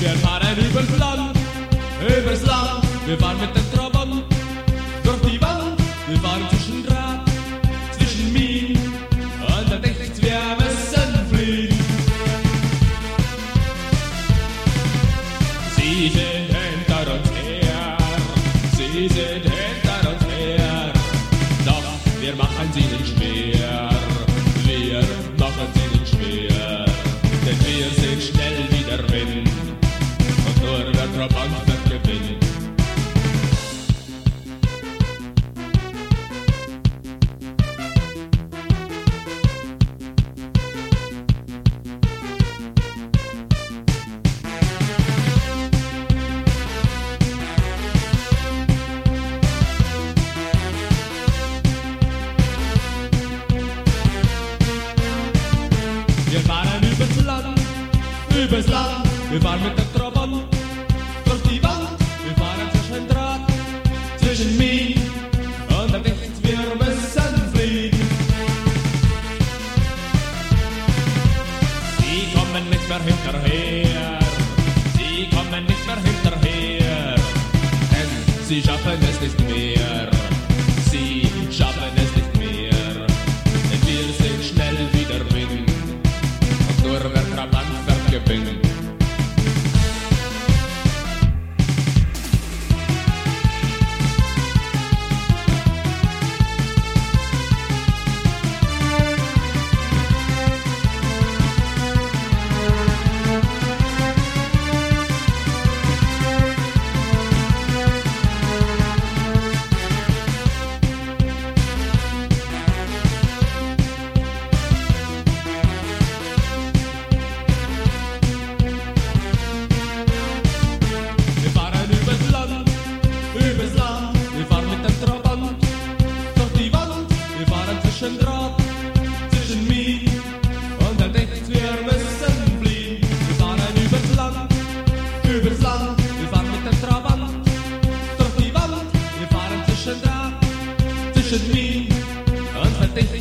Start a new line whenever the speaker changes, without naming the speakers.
Wir fahren übers Land, übers Land, wir fahren mit den Trabant durch die Wand, wir fahren zwischen Draht, zwischen Min. und dann denkt wir müssen fliehen. Sie sind hinter uns her, sie sind hinter uns her, doch wir machen sie nicht schwer, wir machen sie sie schaffen es nicht mehr, finger. Nothing.